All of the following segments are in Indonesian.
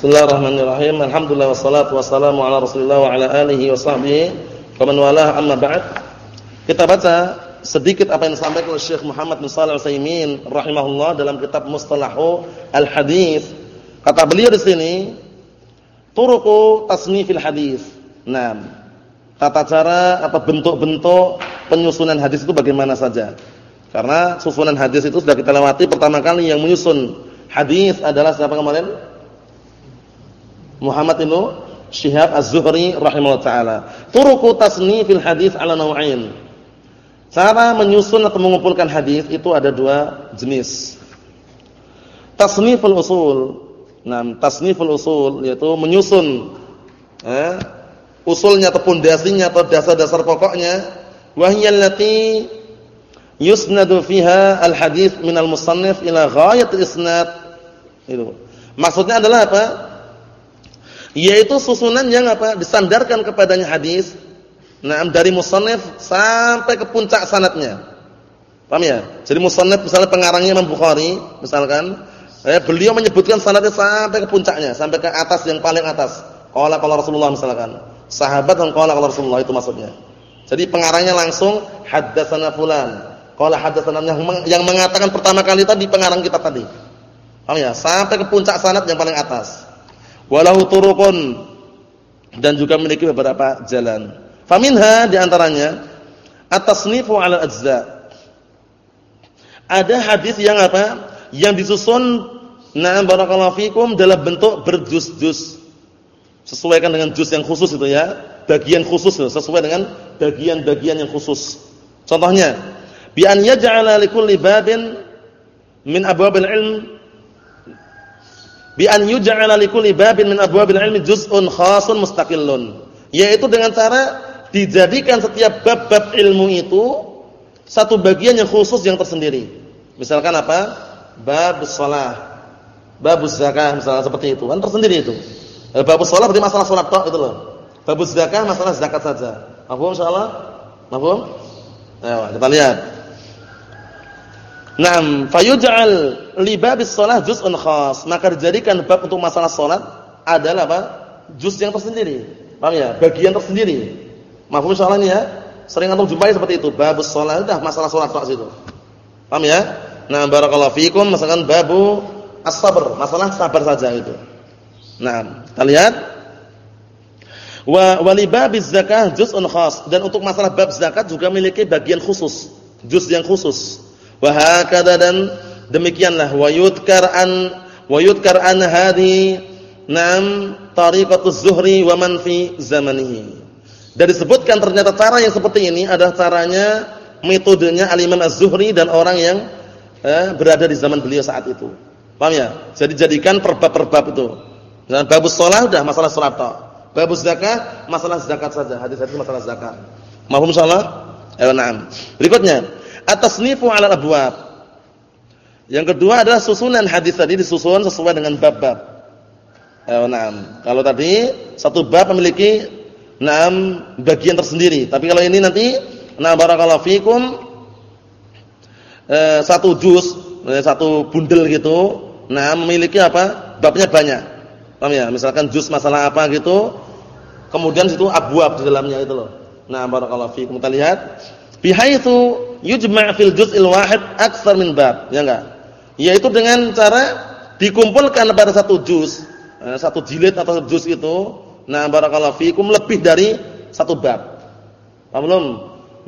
Bismillahirrahmanirrahim. Alhamdulillah wassalatu wassalamu ala Rasulillah wa ala alihi wa sahbihi wa man amma ba'd. Kita baca sedikit apa yang disampaikan oleh Syekh Muhammad bin Shalih Al-Utsaimin rahimahullah dalam kitab Mustalahu Al-Hadis. Kata beliau di sini, turuqu tasnifil hadis. Nah, tata cara atau bentuk-bentuk penyusunan hadis itu bagaimana saja. Karena susunan hadis itu sudah kita lewati pertama kali yang menyusun hadis adalah siapa kemarin? Muhammad bin Syihab Az-Zuhri rahimahullah taala. Turuqu tasnifil hadis ala naw'ain. Cara menyusun atau mengumpulkan hadis itu ada dua jenis. Tasniful usul. Nah, tasniful usul yaitu menyusun eh, usulnya atau pondasinya atau dasar-dasar pokoknya wahyal lati yusnadu fiha al-hadis min al-musannif ila ghayat isnad. Itu. Maksudnya adalah apa? Yaitu susunan yang apa disandarkan kepadanya hadis. Nah dari musannif sampai ke puncak sanatnya paham ya? Jadi musannif misalnya pengarangnya Imam Bukhari misalkan eh, beliau menyebutkan sanatnya sampai ke puncaknya sampai ke atas yang paling atas. Qala qala Rasulullah misalkan. Sahabat dan qala qala Rasulullah itu maksudnya. Jadi pengarangnya langsung haddatsana fulan. Qala haddatsana yang, yang mengatakan pertama kali tadi pengarang kita tadi. Paham ya? Sampai ke puncak sanat yang paling atas walahu turuqun dan juga memiliki beberapa jalan. Faminha di antaranya at-tasnifu 'ala ajza. Ada hadis yang apa? Yang disusun na'am barakallahu fikum dalam bentuk berjus-jus. Sesuaikan dengan jus yang khusus itu ya, bagian khusus sesuai dengan bagian-bagian yang khusus. Contohnya, bi an yaj'ala likulli babin min abwabil ilm bi an yuj'ala likulli babin min abwabil ilmi juz'un khasun mustaqillun. Yaitu dengan cara dijadikan setiap bab-bab ilmu itu satu bagian yang khusus yang tersendiri. Misalkan apa? Bab shalah. Bab zakah misalnya seperti itu. Kan tersendiri itu. Eh, bab shalah berarti masalah salat tok itu loh. Bab zakah masalah zakat saja. Paham insyaallah? Paham ayo kita lihat Naam, fayuj'al li babis shalah juz'un khas. Maka dijadikan bab untuk masalah salat adalah apa? Juz yang tersendiri. Paham ya? Bagian tersendiri. Mafhum insyaallah ini ya? Sering antum jumpai seperti itu. Babus shalah sudah masalah salat tok situ. Paham ya? Nah, barakallahu fikum misalkan babu as-sabr, masalah sabar saja itu. Nah, kita lihat wa walibabiz zakah juz'un khas dan untuk masalah bab zakat juga memiliki bagian khusus, juz yang khusus. Wa hakada dan demikianlah wa yudkar an wa yudkar an hadhi nam tariqatuz zuhri wa man fi zamanihi. Dan disebutkan ternyata cara yang seperti ini adalah caranya metodenya Al-Imam Az-Zuhri dan orang yang eh, berada di zaman beliau saat itu. Paham ya? Jadi jadikan perbab-perbab itu. Dan babus shalah sudah masalah salat tok. Babus zakat masalah zakat saja, hadis-hadis masalah zakat. Mahum salat? Ayo. Berikutnya, At-tasnifu 'ala abwab. Yang kedua adalah susunan hadis tadi disusun sesuai dengan bab-bab. Eh, kalau tadi satu bab memiliki enam bagian tersendiri, tapi kalau ini nanti nah barakallahu fikum eh, satu juz, eh, satu bundel gitu, nah memiliki apa? Babnya banyak. Paham ya? Misalkan juz masalah apa gitu, kemudian situ abwab di dalamnya itu loh. Nah, barakallahu fikum. Kita lihat bihaitsu yujma' fil juz'il wahid aktsar min bab, ya enggak? Yaitu dengan cara dikumpulkan pada satu juz, eh, satu jilid atau juz itu, nah barakallahu fikum lebih dari satu bab. Paham belum?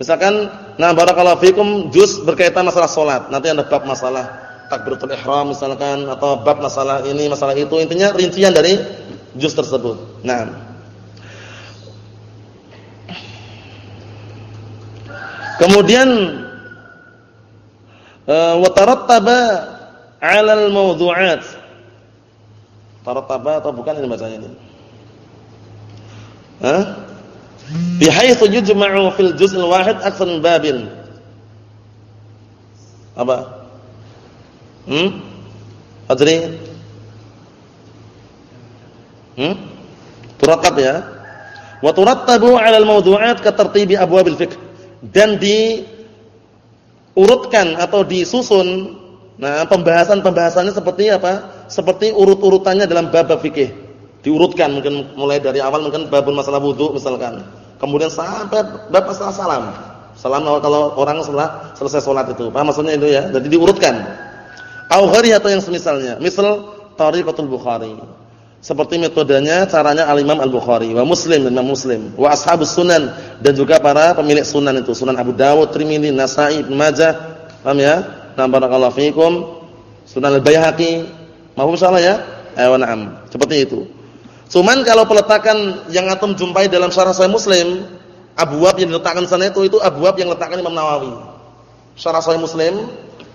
Misalkan nah barakallahu fikum juz berkaitan masalah salat, nanti ada bab masalah takbiratul ihram misalkan atau bab masalah ini, masalah itu, intinya rincian dari juz tersebut. Nah, Kemudian uh, wa tarattaba 'ala al-mawdu'at. Tarattaba atau bukan ini bacanya ini? Hah? Bihaitsu yujma'u fil juz'il wahid aktsar min babin. Apa? Hmm? Adri? Hmm? Turattab ya. Wa turattabu 'ala al-mawdu'at ka tartibi abwabil fiqh dan diurutkan atau disusun nah pembahasan-pembahasannya seperti apa? Seperti urut-urutannya dalam bab-bab fikih. Diurutkan mungkin mulai dari awal mungkin babul masalah wudu misalkan. Kemudian sampai bab masalah salam. Salam kalau orang setelah selesai sholat itu. Paham maksudnya itu ya? Jadi diurutkan. Au atau yang semisalnya. Misal Tariqatul Bukhari. Seperti metodenya, caranya Al-Imam Al-Bukhari, wa Muslim dan Muslim, wa ashabus sunan dan juga para pemilik sunan itu, Sunan Abu Dawud, Tirmidzi, Nasa'i, Ibnu Majah. Paham ya? Nah, barakallahu. Sunan Al-Baihaqi. Mahfum salah ya? Ayo na'am. Seperti itu. Cuman kalau peletakan yang antum jumpai dalam syarah Sahih Muslim, abwab yang diletakkan sana itu itu abwab yang letakkan Imam Nawawi. Syarah Sahih Muslim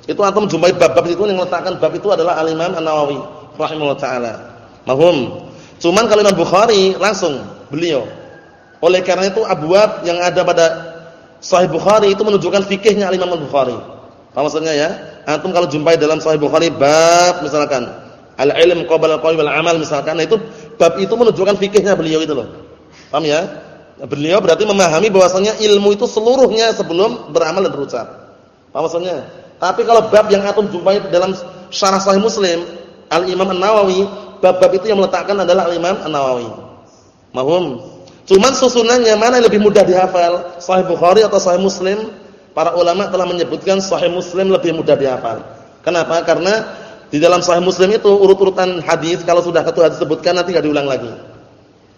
itu antum jumpai bab-bab itu yang letakkan bab itu adalah Al-Imam An-Nawawi rahimahullah taala. Mahum. Cuman kalau Imam Bukhari langsung beliau. Oleh karena itu abwab yang ada pada Sahih Bukhari itu menunjukkan fikihnya Al-Imam Al-Bukhari. Apa maksudnya ya? Antum kalau jumpai dalam Sahih Bukhari bab misalkan al-ilm qabla al-qawl wal amal misalkan nah itu bab itu menunjukkan fikihnya beliau itu loh. Paham ya? Beliau berarti memahami bahwasanya ilmu itu seluruhnya sebelum beramal dan berucap. Paham maksudnya? Tapi kalau bab yang antum jumpai dalam syarah Sahih Muslim, Al-Imam An-Nawawi, bab-bab itu yang meletakkan adalah Al-Imam An-Nawawi. Mahum. Cuman susunannya mana yang lebih mudah dihafal? Sahih Bukhari atau Sahih Muslim? Para ulama telah menyebutkan Sahih Muslim lebih mudah dihafal. Kenapa? Karena di dalam Sahih Muslim itu urut-urutan hadis kalau sudah satu hadis sebutkan nanti enggak diulang lagi.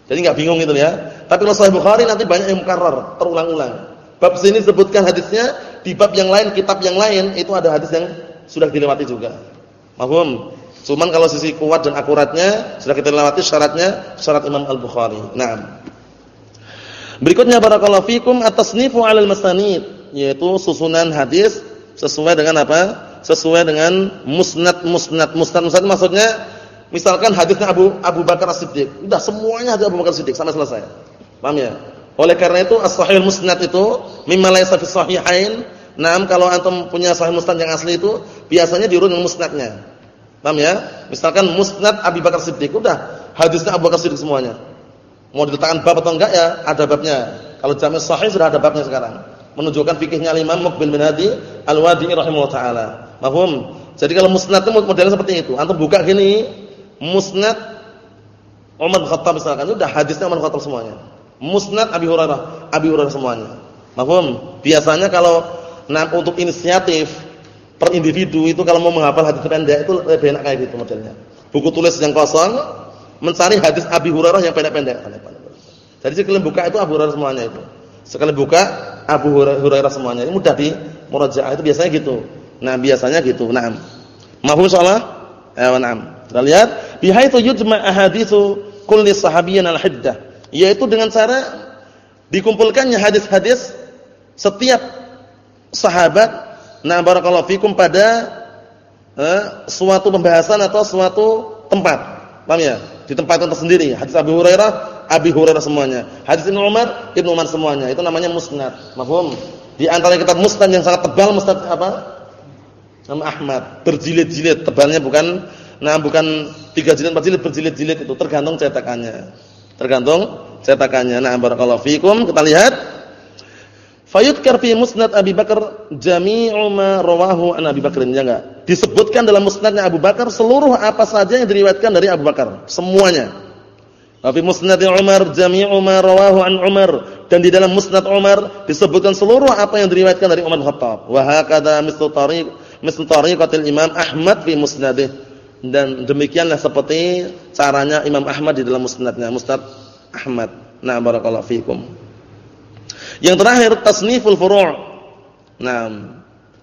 Jadi enggak bingung gitu ya. Tapi kalau Sahih Bukhari nanti banyak yang mukarrar, terulang-ulang. Bab sini sebutkan hadisnya, di bab yang lain, kitab yang lain itu ada hadis yang sudah dilewati juga. Mahfum? Cuman kalau sisi kuat dan akuratnya sudah kita lewati syaratnya syarat Imam Al-Bukhari. Naam. Berikutnya barakallahu fikum at-tasnifu 'alal masanid, yaitu susunan hadis sesuai dengan apa? sesuai dengan musnad musnad musnad musnad maksudnya misalkan hadisnya Abu Abu Bakar As-Siddiq udah semuanya hadis Abu Bakar As-Siddiq sampai selesai paham ya oleh karena itu as-sahih musnad itu mimma laysa fi sahihain Naam kalau antum punya sahih musnad yang asli itu biasanya diurut dengan musnadnya. Paham ya? Misalkan musnad Abu Bakar Siddiq udah hadisnya Abu Bakar Siddiq semuanya. Mau diletakkan bab atau enggak ya ada babnya. Kalau jami' sahih sudah ada babnya sekarang. Menunjukkan fikihnya Imam Muqbil bin Hadi Al-Wadi'i rahimahullah taala. Mahfum? Jadi kalau musnad itu modelnya seperti itu. Antum buka gini, musnad Umar Khattab misalkan, udah hadisnya Umar Khattab semuanya. Musnad Abi Hurairah, Abi Hurairah semuanya. Mahfum? Biasanya kalau nah, untuk inisiatif per individu itu kalau mau menghafal hadis pendek itu lebih enak kayak gitu modelnya. Buku tulis yang kosong, mencari hadis Abi Hurairah yang pendek-pendek. Jadi sekali buka itu Abu Hurairah semuanya itu. Sekali buka Abu Hurairah semuanya. Ini mudah di murajaah itu biasanya gitu. Nah, biasanya gitu. Naam. Mahfum insyaallah? Ya, naam. Kita lihat bihaitsu yujma' ahaditsu kulli sahabiyyin al-hiddah, yaitu dengan cara dikumpulkannya hadis-hadis setiap sahabat nah barakallahu fikum pada eh, suatu pembahasan atau suatu tempat. Paham ya? Di tempat yang tersendiri. Hadis Abu Hurairah, Abi Hurairah semuanya. Hadis Ibnu Umar, Ibnu Umar semuanya. Itu namanya musnad. Mahfum? Di antara kitab musnad yang sangat tebal musnad apa? Nama Ahmad, berjilid-jilid, tebalnya bukan nah bukan tiga jilid, empat jilid, berjilid-jilid itu tergantung cetakannya. Tergantung cetakannya. Nah, barakallahu fikum. Kita lihat Fayudkar fi musnad Abi Bakar jami'u ma rawahu an Abi Bakar ya enggak? Disebutkan dalam musnadnya Abu Bakar seluruh apa saja yang diriwayatkan dari Abu Bakar, semuanya. Wa fi musnad Umar jami'u ma rawahu an Umar dan di dalam musnad Umar disebutkan seluruh apa yang diriwayatkan dari Umar Khattab. Wa hakadha mislu tariq misal tariqatil Imam Ahmad fi musnadih dan demikianlah seperti caranya Imam Ahmad di dalam musnadnya Musnad Ahmad nah barakallahu fikum yang terakhir tasniful furu' nah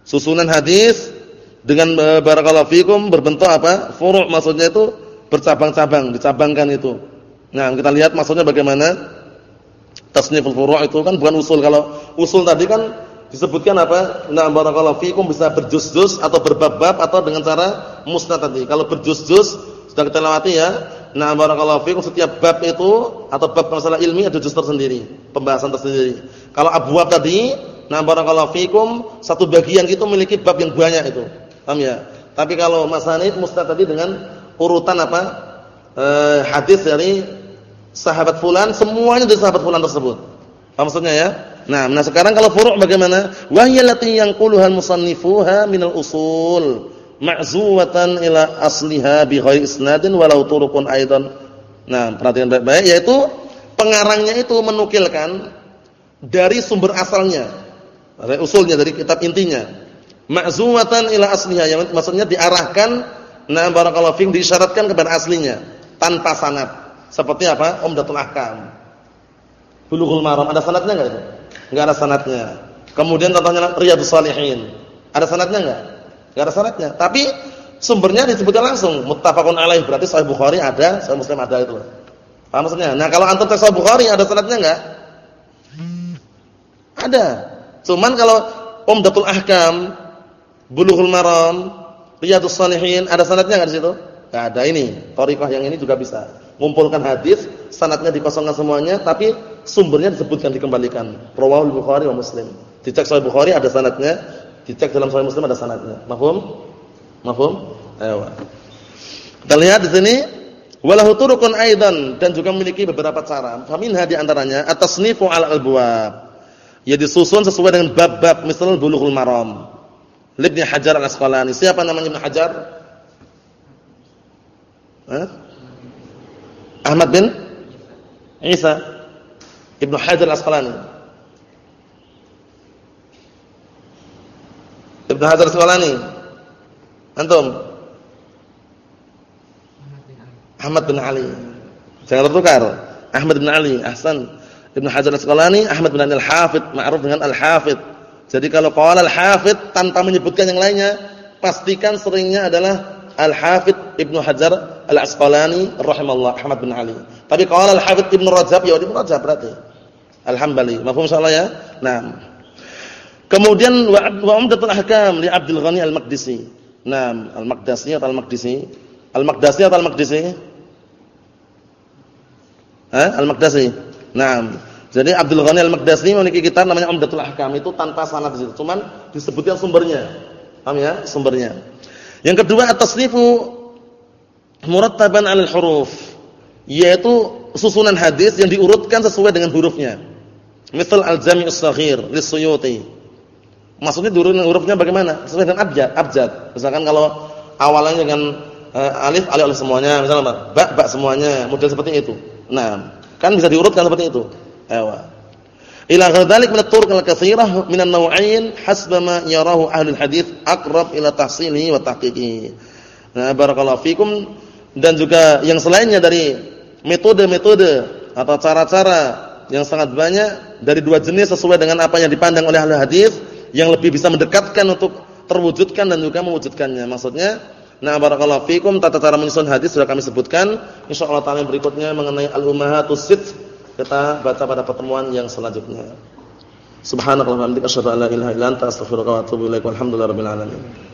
susunan hadis dengan e, barakallahu fikum berbentuk apa furu' maksudnya itu bercabang-cabang dicabangkan itu nah kita lihat maksudnya bagaimana tasniful furu' itu kan bukan usul kalau usul tadi kan disebutkan apa? Nah, barakallahu fikum bisa berjus-jus atau berbab-bab atau dengan cara musnad tadi. Kalau berjus-jus sudah kita lewati ya. Nah, barakallahu fikum setiap bab itu atau bab masalah ilmi ada juz tersendiri, pembahasan tersendiri. Kalau abwab tadi, nah barakallahu fikum satu bagian itu memiliki bab yang banyak itu. Paham ya? Tapi kalau masanid musnad tadi dengan urutan apa? Eh, hadis dari sahabat fulan semuanya dari sahabat fulan tersebut. Apa maksudnya ya? Nah, nah sekarang kalau furu' bagaimana? Wahyalati yang quluhal musannifuha minal usul ma'zuwatan ila asliha bi ghairi isnadin walau turuqun aidan. Nah, perhatikan baik-baik yaitu pengarangnya itu menukilkan dari sumber asalnya, dari usulnya dari kitab intinya. Ma'zumatan ila asliha yang maksudnya diarahkan nah barakallahu fiik diisyaratkan kepada aslinya tanpa sanad. Seperti apa? Umdatul Ahkam. Bulughul Maram ada sanadnya enggak itu? Enggak ada sanadnya. Kemudian contohnya Riyadhus Shalihin. Ada sanadnya enggak? Enggak ada sanadnya. Tapi sumbernya disebutkan langsung muttafaqun alaih berarti sahih Bukhari ada, sahih Muslim ada itu. Paham maksudnya? Nah, kalau antum tes sahih Bukhari ada sanadnya enggak? Ada. Cuman kalau Umdatul Ahkam, Bulughul Maram, Riyadhus Shalihin ada sanadnya enggak di situ? Enggak ada ini. Thariqah yang ini juga bisa. Mengumpulkan hadis, sanadnya dikosongkan semuanya tapi sumbernya disebutkan dikembalikan. Rawahul Bukhari wa Muslim. Dicek Sahih Bukhari ada sanadnya, dicek dalam Sahih Muslim ada sanadnya. Mafhum? Mafhum? Ayo. Kita lihat di sini walahu turuqun aidan dan juga memiliki beberapa cara. Faminha di antaranya at-tasnifu 'ala al-abwab. Ya disusun sesuai dengan bab-bab misal Bulughul Maram. Ibnu Hajar Al-Asqalani. Siapa namanya Ibnu Hajar? Hah? Ahmad bin Isa Ibnu Hajar Al-Asqalani. Ibnu Hajar Al-Asqalani Antum? Ahmad bin Ali. Jangan tertukar. Ahmad bin Ali, ahsan. Ibnu Hajar Al-Asqalani, Ahmad bin Ali Al-Hafidh, ma'ruf dengan Al-Hafidh. Jadi kalau qala Al-Hafidh tanpa menyebutkan yang lainnya, pastikan seringnya adalah Al-Hafidh Ibnu Hajar Al-Asqalani rahimallahu Ahmad bin Ali. Tapi qala Al-Hafidh Ibnu Rajab ya Ibnu Rajab berarti. Al-Hambali. Insyaallah ya? Nah. Kemudian wa Umdatul Ahkam li Abdul Ghani Al-Maqdisi. Nah, Al-Maqdisi atau Al-Maqdisi? Al-Maqdisi atau Al-Maqdisi? Hah? Al-Maqdisi. Nah, jadi Abdul Ghani Al-Maqdisi memiliki kitab namanya Umdatul Ahkam itu tanpa sanad di situ, cuman disebutkan sumbernya. Paham ya? Sumbernya. Yang kedua at-tasnifu murattaban 'alal huruf, yaitu susunan hadis yang diurutkan sesuai dengan hurufnya. Misal Al-Jami' As-Saghir lis-Suyuti. Maksudnya turun hurufnya bagaimana? Sesuai dengan abjad, abjad. Misalkan kalau awalnya dengan uh, alif, alif, alif semuanya, misalnya apa? Ba, ba semuanya, model seperti itu. Nah, kan bisa diurutkan seperti itu. Ewa. Ila ghadzalik min at-turuq al-katsirah min an-naw'ain hasba ma yarahu ahli hadits aqrab ila tahsilihi wa tahqiqihi. Nah, barakallahu fikum dan juga yang selainnya dari metode-metode atau cara-cara yang sangat banyak dari dua jenis sesuai dengan apa yang dipandang oleh ahli hadis yang lebih bisa mendekatkan untuk terwujudkan dan juga mewujudkannya. Maksudnya, nah barakallahu fikum tata cara menyusun hadis sudah kami sebutkan. Insyaallah taala berikutnya mengenai al-ummahatus sit kita baca pada pertemuan yang selanjutnya. Subhanakallahumma wa bihamdika asyhadu an la ilaha illa anta astaghfiruka wa atubu ilaik. Walhamdulillahirabbil alamin.